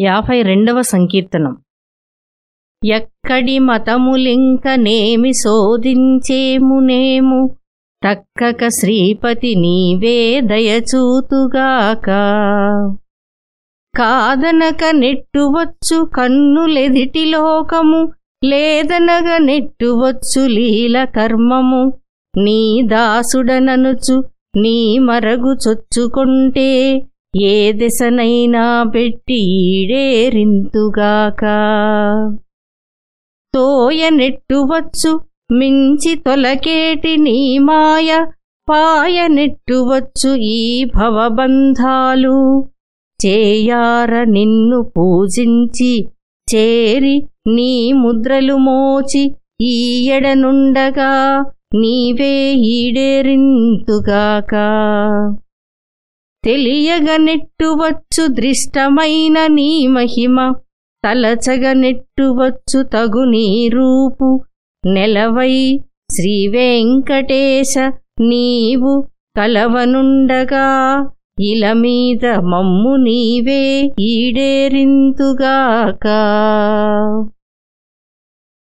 యాభై రెండవ సంకీర్తనం ఎక్కడి మతములింకనేమి శోధించేమునేము తక్కక శ్రీపతి నీవే దయచూతుగాక. కాదనక నెట్టువచ్చు కన్నులెదిటి లోకము లేదనగ నెట్టువచ్చు లీల కర్మము. నీ దాసుడననుచు నీ మరగు చొచ్చుకుంటే ఏ దిశనైనా పెట్టి ఈడేరింతుగాక. తోయ నెట్టువచ్చు మించి తొలకేటి నీ మాయ పాయ నెట్టువచ్చు ఈ భవబంధాలు. చేయార నిన్ను పూజించి చేరి నీ ముద్రలు మోచి ఈయడనుండగా నీవే ఈడేరింతుగాక. తెలియగనెట్టువచ్చు దృష్టమైన నీ మహిమ తలచగనెట్టువచ్చు తగు నీ రూపు. నెలవై శ్రీవేంకటేశ నీవు కలవనుండగా ఇల మీద మమ్ము నీవే ఈడేరింతుగాక.